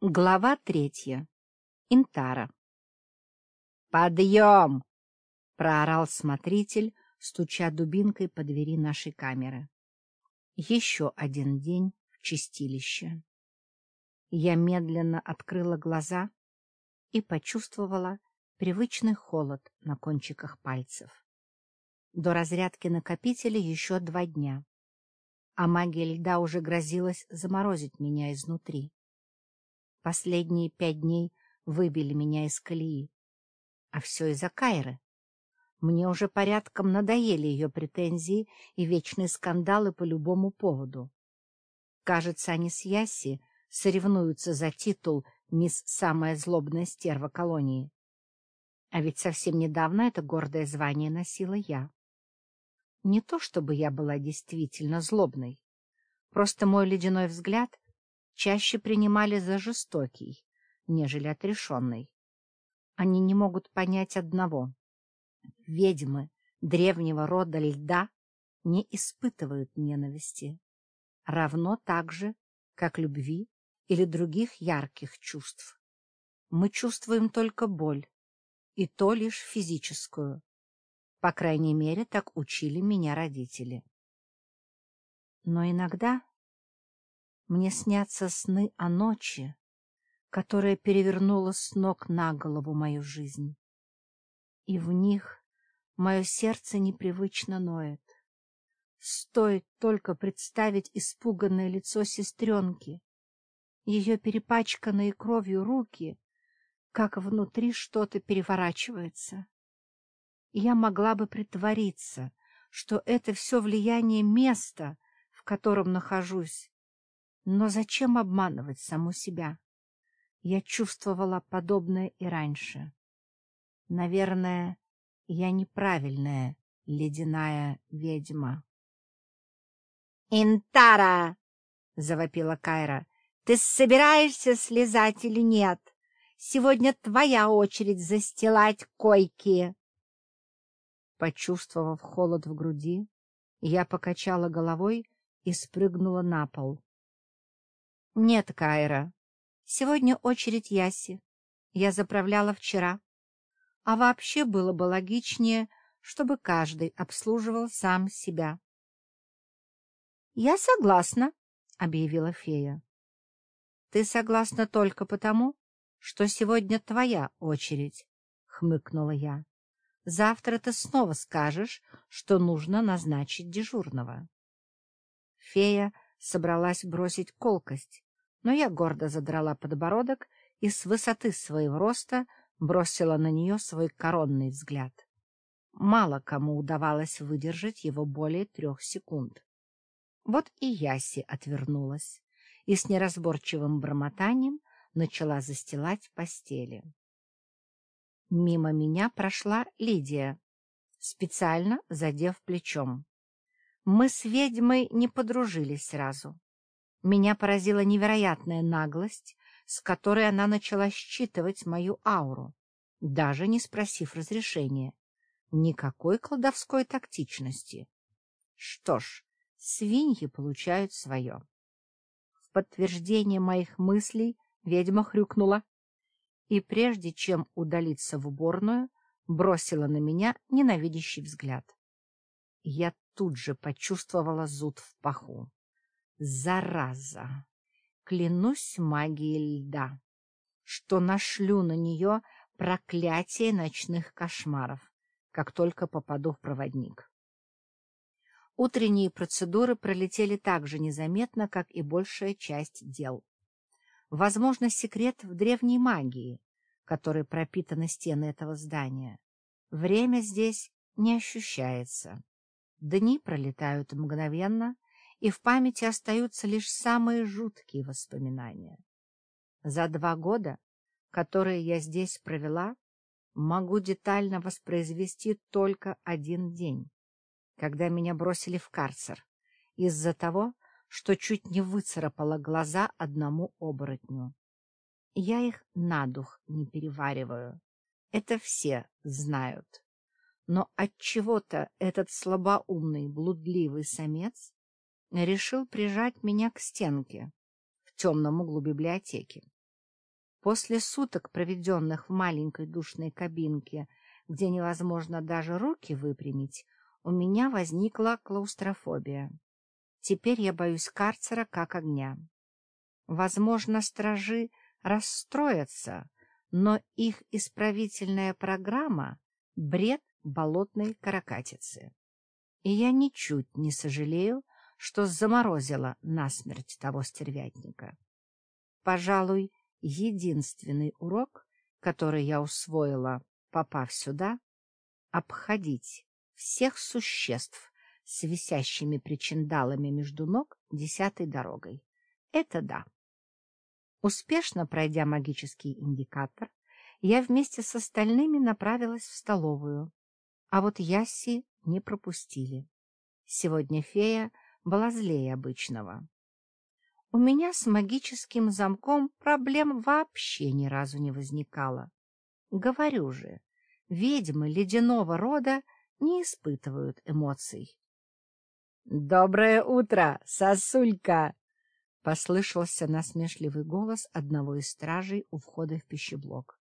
Глава третья. Интара. «Подъем!» — проорал смотритель, стуча дубинкой по двери нашей камеры. Еще один день в чистилище. Я медленно открыла глаза и почувствовала привычный холод на кончиках пальцев. До разрядки накопителя еще два дня, а магия льда уже грозилась заморозить меня изнутри. Последние пять дней выбили меня из колеи. А все из-за Кайры. Мне уже порядком надоели ее претензии и вечные скандалы по любому поводу. Кажется, они с Яси соревнуются за титул «Мисс Самая злобная стерва колонии». А ведь совсем недавно это гордое звание носила я. Не то чтобы я была действительно злобной, просто мой ледяной взгляд чаще принимали за жестокий, нежели отрешенный. Они не могут понять одного. Ведьмы древнего рода льда не испытывают ненависти, равно так же, как любви или других ярких чувств. Мы чувствуем только боль, и то лишь физическую. По крайней мере, так учили меня родители. Но иногда мне снятся сны о ночи, которая перевернула с ног на голову мою жизнь. И в них мое сердце непривычно ноет. Стоит только представить испуганное лицо сестренки, ее перепачканные кровью руки, как внутри что-то переворачивается. Я могла бы притвориться, что это все влияние места, в котором нахожусь, но зачем обманывать саму себя? Я чувствовала подобное и раньше. Наверное, я неправильная ледяная ведьма. «Интара!» — завопила Кайра. «Ты собираешься слезать или нет? Сегодня твоя очередь застилать койки!» Почувствовав холод в груди, я покачала головой и спрыгнула на пол. Нет, Кайра. Сегодня очередь Яси. Я заправляла вчера. А вообще было бы логичнее, чтобы каждый обслуживал сам себя. — Я согласна, — объявила фея. — Ты согласна только потому, что сегодня твоя очередь, — хмыкнула я. — Завтра ты снова скажешь, что нужно назначить дежурного. Фея собралась бросить колкость, но я гордо задрала подбородок и с высоты своего роста бросила на нее свой коронный взгляд. Мало кому удавалось выдержать его более трех секунд. Вот и Яси отвернулась и с неразборчивым бормотанием начала застилать постели. Мимо меня прошла Лидия, специально задев плечом. Мы с ведьмой не подружились сразу. Меня поразила невероятная наглость, с которой она начала считывать мою ауру, даже не спросив разрешения. Никакой кладовской тактичности. Что ж, свиньи получают свое. В подтверждение моих мыслей ведьма хрюкнула и, прежде чем удалиться в уборную, бросила на меня ненавидящий взгляд. Я тут же почувствовала зуд в паху. Зараза! Клянусь магией льда, что нашлю на нее проклятие ночных кошмаров, как только попаду в проводник. Утренние процедуры пролетели так же незаметно, как и большая часть дел. Возможно, секрет в древней магии, которой пропитаны стены этого здания. Время здесь не ощущается. Дни пролетают мгновенно, и в памяти остаются лишь самые жуткие воспоминания. За два года, которые я здесь провела, могу детально воспроизвести только один день, когда меня бросили в карцер из-за того, что чуть не выцарапала глаза одному оборотню. Я их на дух не перевариваю. Это все знают. Но от чего то этот слабоумный, блудливый самец решил прижать меня к стенке в темном углу библиотеки. После суток, проведенных в маленькой душной кабинке, где невозможно даже руки выпрямить, у меня возникла клаустрофобия. Теперь я боюсь карцера как огня. Возможно, стражи расстроятся, но их исправительная программа — бред болотной каракатицы. И я ничуть не сожалею, что заморозила насмерть того стервятника. Пожалуй, единственный урок, который я усвоила, попав сюда — обходить всех существ с висящими причиндалами между ног десятой дорогой. Это да. Успешно пройдя магический индикатор, я вместе с остальными направилась в столовую, а вот Ясси не пропустили. Сегодня фея была злее обычного. У меня с магическим замком проблем вообще ни разу не возникало. Говорю же, ведьмы ледяного рода не испытывают эмоций. — Доброе утро, сосулька! — послышался насмешливый голос одного из стражей у входа в пищеблок.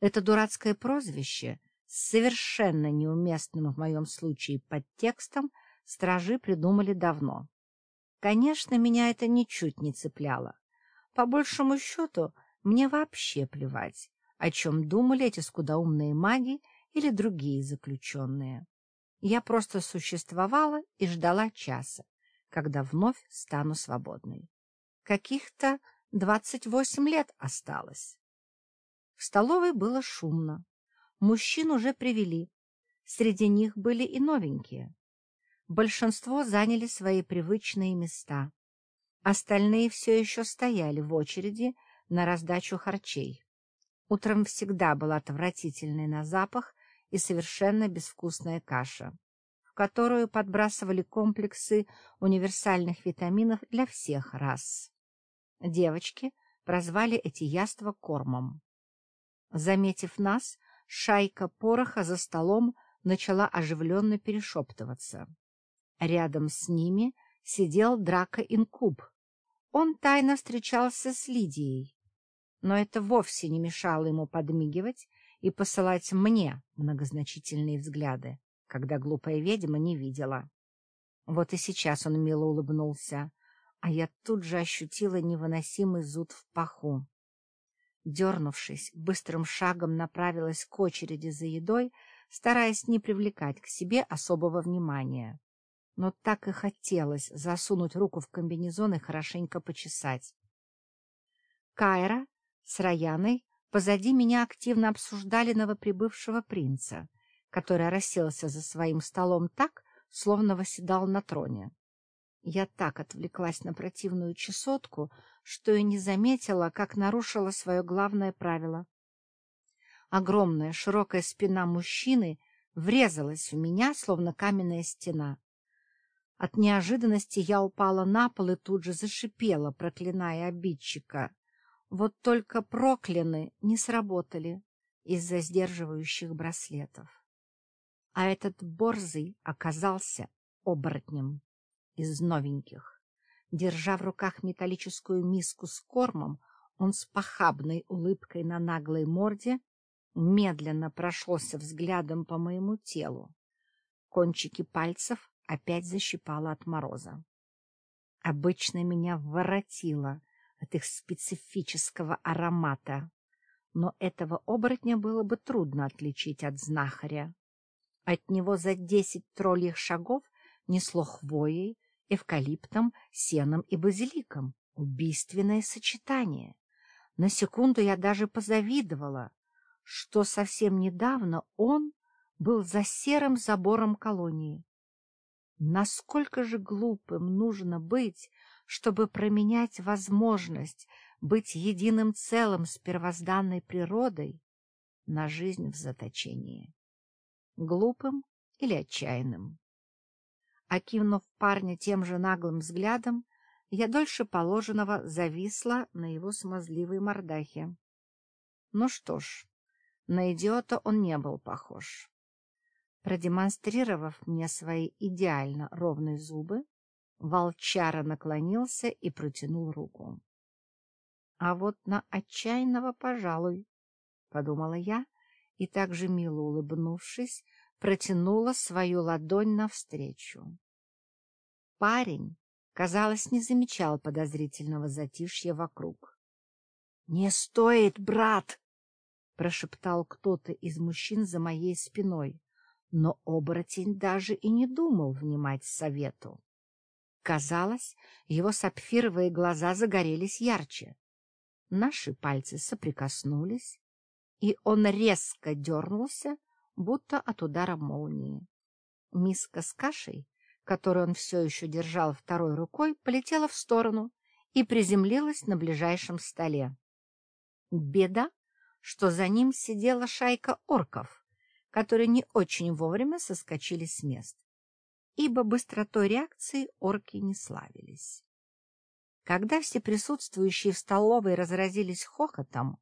Это дурацкое прозвище совершенно неуместным в моем случае подтекстом стражи придумали давно. Конечно, меня это ничуть не цепляло. По большему счету, мне вообще плевать, о чем думали эти скудоумные маги или другие заключенные. Я просто существовала и ждала часа, когда вновь стану свободной. Каких-то двадцать восемь лет осталось. В столовой было шумно. Мужчин уже привели. Среди них были и новенькие. Большинство заняли свои привычные места. Остальные все еще стояли в очереди на раздачу харчей. Утром всегда был отвратительный на запах и совершенно безвкусная каша, в которую подбрасывали комплексы универсальных витаминов для всех рас. Девочки прозвали эти яства кормом. Заметив нас, шайка пороха за столом начала оживленно перешептываться. Рядом с ними сидел Драко Инкуб. Он тайно встречался с Лидией, но это вовсе не мешало ему подмигивать и посылать мне многозначительные взгляды, когда глупая ведьма не видела. Вот и сейчас он мило улыбнулся, а я тут же ощутила невыносимый зуд в паху. Дернувшись, быстрым шагом направилась к очереди за едой, стараясь не привлекать к себе особого внимания. Но так и хотелось засунуть руку в комбинезон и хорошенько почесать. Кайра с Раяной Позади меня активно обсуждали новоприбывшего принца, который расселся за своим столом так, словно восседал на троне. Я так отвлеклась на противную чесотку, что и не заметила, как нарушила свое главное правило. Огромная широкая спина мужчины врезалась в меня, словно каменная стена. От неожиданности я упала на пол и тут же зашипела, проклиная обидчика. Вот только прокляны не сработали из-за сдерживающих браслетов. А этот борзый оказался оборотнем из новеньких. Держа в руках металлическую миску с кормом, он с похабной улыбкой на наглой морде медленно прошелся взглядом по моему телу. Кончики пальцев опять защипало от мороза. Обычно меня воротило — от их специфического аромата. Но этого оборотня было бы трудно отличить от знахаря. От него за десять тролльих шагов несло хвоей, эвкалиптом, сеном и базиликом. Убийственное сочетание. На секунду я даже позавидовала, что совсем недавно он был за серым забором колонии. Насколько же глупым нужно быть, чтобы променять возможность быть единым целым с первозданной природой на жизнь в заточении. Глупым или отчаянным. Окинув парня тем же наглым взглядом, я дольше положенного зависла на его смазливой мордахе. Ну что ж, на идиота он не был похож. Продемонстрировав мне свои идеально ровные зубы, Волчара наклонился и протянул руку. А вот на отчаянного, пожалуй, — подумала я, и также мило улыбнувшись, протянула свою ладонь навстречу. Парень, казалось, не замечал подозрительного затишья вокруг. — Не стоит, брат! — прошептал кто-то из мужчин за моей спиной, но оборотень даже и не думал внимать совету. Казалось, его сапфировые глаза загорелись ярче. Наши пальцы соприкоснулись, и он резко дернулся, будто от удара молнии. Миска с кашей, которую он все еще держал второй рукой, полетела в сторону и приземлилась на ближайшем столе. Беда, что за ним сидела шайка орков, которые не очень вовремя соскочили с мест, ибо быстротой реакции орки не славились. Когда все присутствующие в столовой разразились хохотом,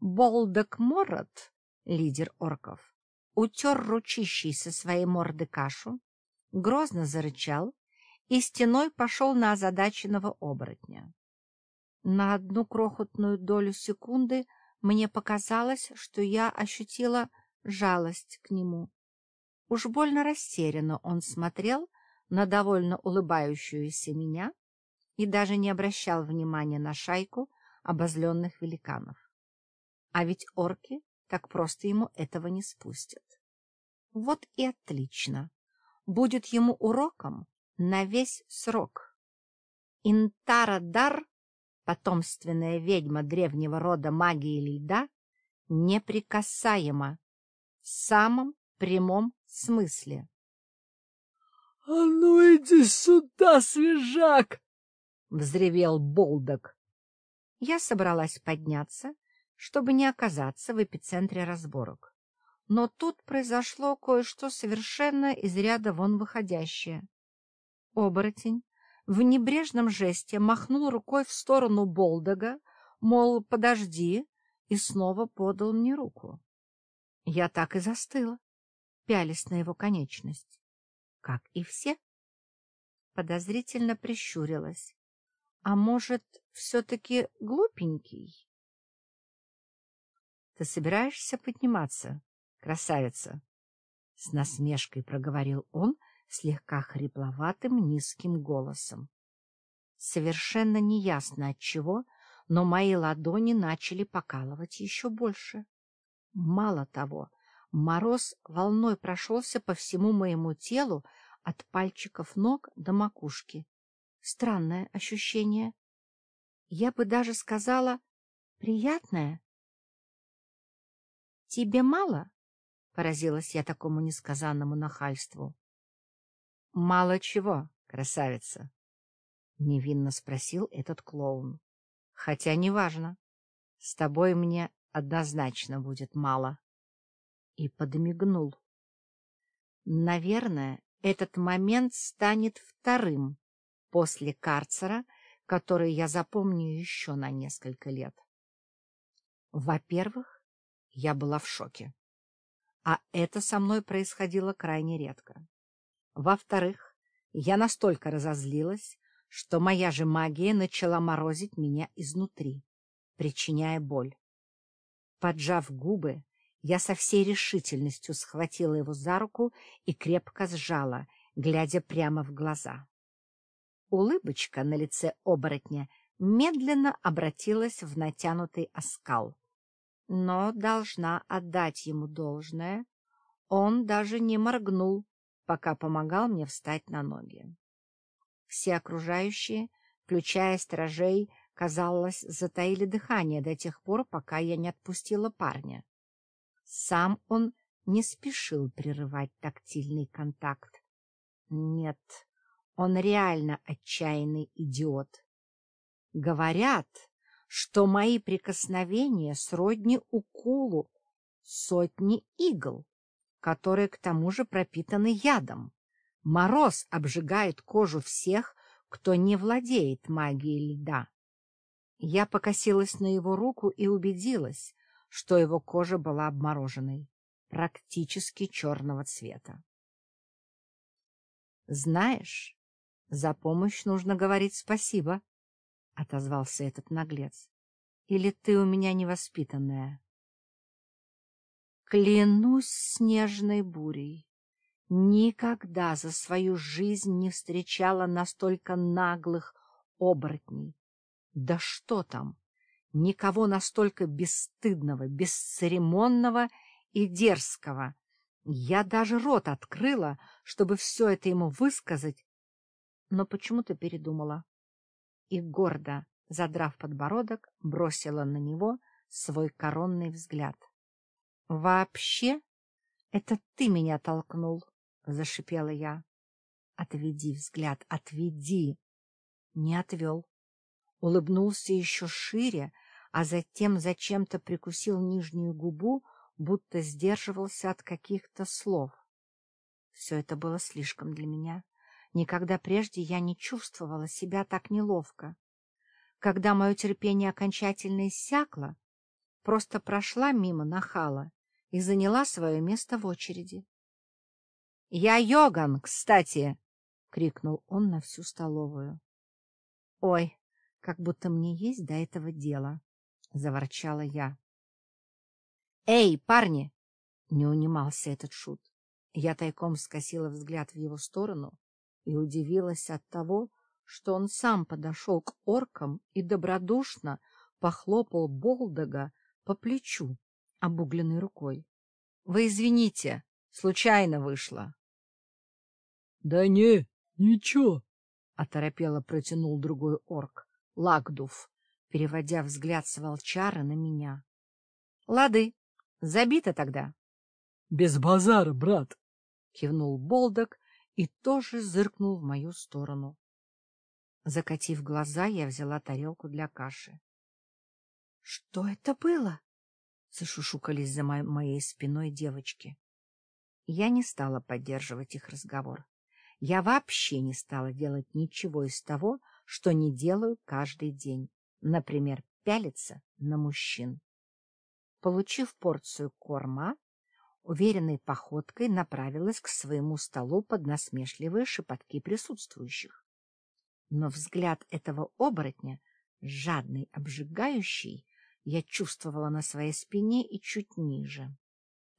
Болдок Морот, лидер орков, утер ручищей со своей морды кашу, грозно зарычал и стеной пошел на озадаченного оборотня. На одну крохотную долю секунды мне показалось, что я ощутила жалость к нему. Уж больно растерянно он смотрел на довольно улыбающуюся меня и даже не обращал внимания на шайку обозленных великанов. А ведь орки так просто ему этого не спустят. Вот и отлично. Будет ему уроком на весь срок. Интара-дар, потомственная ведьма древнего рода магии льда, неприкасаема в самом прямом смысле. — А ну иди сюда, свежак! — взревел Болдок. Я собралась подняться чтобы не оказаться в эпицентре разборок. Но тут произошло кое-что совершенно из ряда вон выходящее. Оборотень в небрежном жесте махнул рукой в сторону Болдога, мол, подожди, и снова подал мне руку. Я так и застыла, пялись на его конечность. Как и все. Подозрительно прищурилась. А может, все-таки глупенький? Ты собираешься подниматься, красавица? С насмешкой проговорил он слегка хрипловатым низким голосом. Совершенно неясно от чего, но мои ладони начали покалывать еще больше. Мало того, мороз волной прошелся по всему моему телу от пальчиков ног до макушки. Странное ощущение. Я бы даже сказала, приятное. — Тебе мало? — поразилась я такому несказанному нахальству. — Мало чего, красавица? — невинно спросил этот клоун. — Хотя неважно. С тобой мне однозначно будет мало. И подмигнул. Наверное, этот момент станет вторым после карцера, который я запомню еще на несколько лет. Во-первых, я была в шоке. А это со мной происходило крайне редко. Во-вторых, я настолько разозлилась, что моя же магия начала морозить меня изнутри, причиняя боль. Поджав губы, я со всей решительностью схватила его за руку и крепко сжала, глядя прямо в глаза. Улыбочка на лице оборотня медленно обратилась в натянутый оскал но должна отдать ему должное. Он даже не моргнул, пока помогал мне встать на ноги. Все окружающие, включая стражей, казалось, затаили дыхание до тех пор, пока я не отпустила парня. Сам он не спешил прерывать тактильный контакт. Нет, он реально отчаянный идиот. Говорят, что мои прикосновения сродни уколу сотни игл, которые к тому же пропитаны ядом. Мороз обжигает кожу всех, кто не владеет магией льда. Я покосилась на его руку и убедилась, что его кожа была обмороженной, практически черного цвета. — Знаешь, за помощь нужно говорить спасибо, — отозвался этот наглец. Или ты у меня невоспитанная? Клянусь снежной бурей. Никогда за свою жизнь не встречала настолько наглых оборотней. Да что там! Никого настолько бесстыдного, бесцеремонного и дерзкого. Я даже рот открыла, чтобы все это ему высказать, но почему-то передумала. И гордо, задрав подбородок, бросила на него свой коронный взгляд. — Вообще, это ты меня толкнул, — зашипела я. — Отведи взгляд, отведи. Не отвел. Улыбнулся еще шире, а затем зачем-то прикусил нижнюю губу, будто сдерживался от каких-то слов. Все это было слишком для меня. Никогда прежде я не чувствовала себя так неловко. Когда мое терпение окончательно иссякло, просто прошла мимо нахала и заняла свое место в очереди. — Я Йоган, кстати! — крикнул он на всю столовую. — Ой, как будто мне есть до этого дело, — заворчала я. — Эй, парни! — не унимался этот шут. Я тайком скосила взгляд в его сторону и удивилась от того, что он сам подошел к оркам и добродушно похлопал Болдога по плечу обугленной рукой. — Вы извините, случайно вышло. — Да не, ничего, — оторопело протянул другой орк, Лагдув, переводя взгляд с волчара на меня. — Лады, забито тогда. — Без базара, брат, — кивнул Болдок и тоже зыркнул в мою сторону. Закатив глаза, я взяла тарелку для каши. — Что это было? — зашушукались за мо моей спиной девочки. Я не стала поддерживать их разговор. Я вообще не стала делать ничего из того, что не делаю каждый день. Например, пялиться на мужчин. Получив порцию корма, уверенной походкой направилась к своему столу под насмешливые шепотки присутствующих. Но взгляд этого оборотня, жадный, обжигающий, я чувствовала на своей спине и чуть ниже.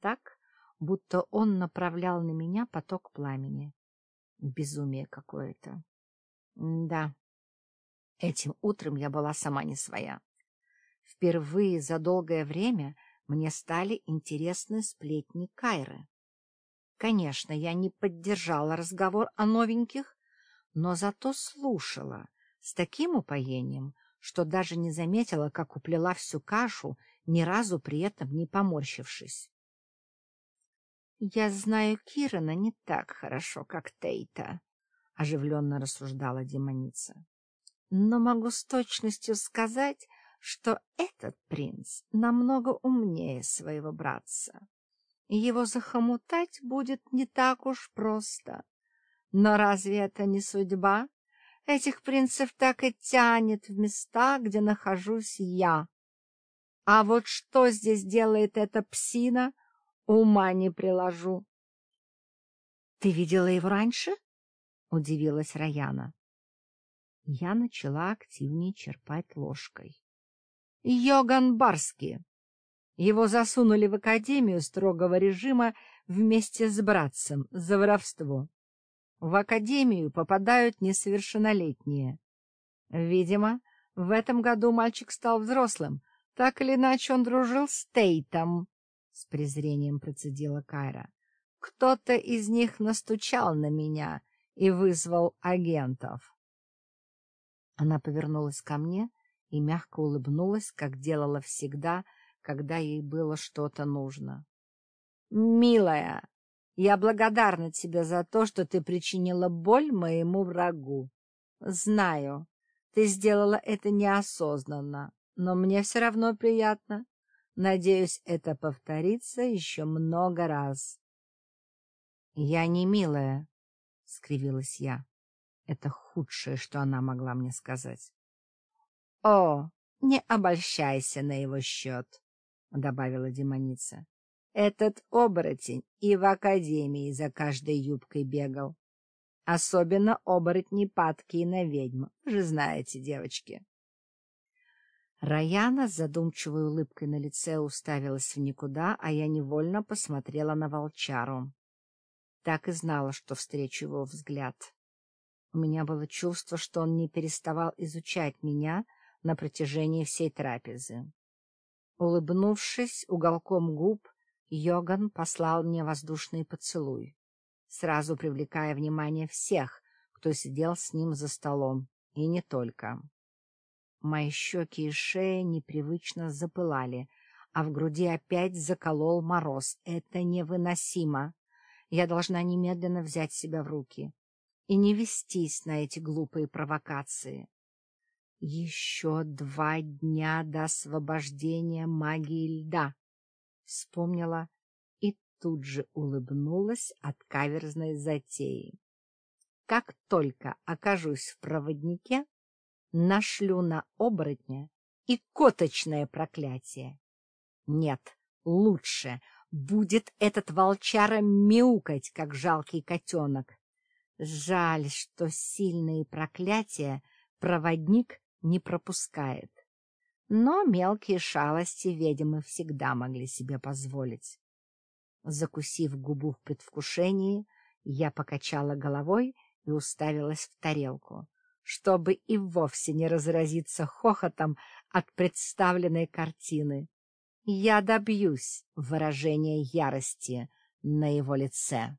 Так, будто он направлял на меня поток пламени. Безумие какое-то. Да, этим утром я была сама не своя. Впервые за долгое время мне стали интересны сплетни Кайры. Конечно, я не поддержала разговор о новеньких, но зато слушала с таким упоением, что даже не заметила, как уплела всю кашу, ни разу при этом не поморщившись. — Я знаю Кирана не так хорошо, как Тейта, — оживленно рассуждала демоница. — Но могу с точностью сказать, что этот принц намного умнее своего братца. Его захомутать будет не так уж просто. Но разве это не судьба? Этих принцев так и тянет в места, где нахожусь я. А вот что здесь делает эта псина, ума не приложу. — Ты видела его раньше? — удивилась Раяна. Я начала активнее черпать ложкой. Йоган Барский. Его засунули в академию строгого режима вместе с братцем за воровство. В академию попадают несовершеннолетние. Видимо, в этом году мальчик стал взрослым. Так или иначе он дружил с Тейтом, — с презрением процедила Кайра. Кто-то из них настучал на меня и вызвал агентов. Она повернулась ко мне и мягко улыбнулась, как делала всегда, когда ей было что-то нужно. — Милая, я благодарна тебе за то, что ты причинила боль моему врагу. Знаю, ты сделала это неосознанно, но мне все равно приятно. Надеюсь, это повторится еще много раз. — Я не милая, — скривилась я. Это худшее, что она могла мне сказать. — О, не обольщайся на его счет, — добавила демоница. — Этот оборотень и в академии за каждой юбкой бегал. Особенно оборотни падкие на ведьм, же знаете, девочки. Раяна с задумчивой улыбкой на лице уставилась в никуда, а я невольно посмотрела на волчару. Так и знала, что встречу его взгляд. У меня было чувство, что он не переставал изучать меня на протяжении всей трапезы. Улыбнувшись уголком губ, Йоган послал мне воздушный поцелуй, сразу привлекая внимание всех, кто сидел с ним за столом, и не только. Мои щеки и шея непривычно запылали, а в груди опять заколол мороз. Это невыносимо. Я должна немедленно взять себя в руки и не вестись на эти глупые провокации. Еще два дня до освобождения магии льда, вспомнила и тут же улыбнулась от каверзной затеи. Как только окажусь в проводнике, нашлю на оборотня и коточное проклятие. Нет, лучше будет этот волчара мяукать, как жалкий котенок. Жаль, что сильные проклятия проводник не пропускает. Но мелкие шалости ведьмы всегда могли себе позволить. Закусив губу в предвкушении, я покачала головой и уставилась в тарелку чтобы и вовсе не разразиться хохотом от представленной картины. Я добьюсь выражения ярости на его лице.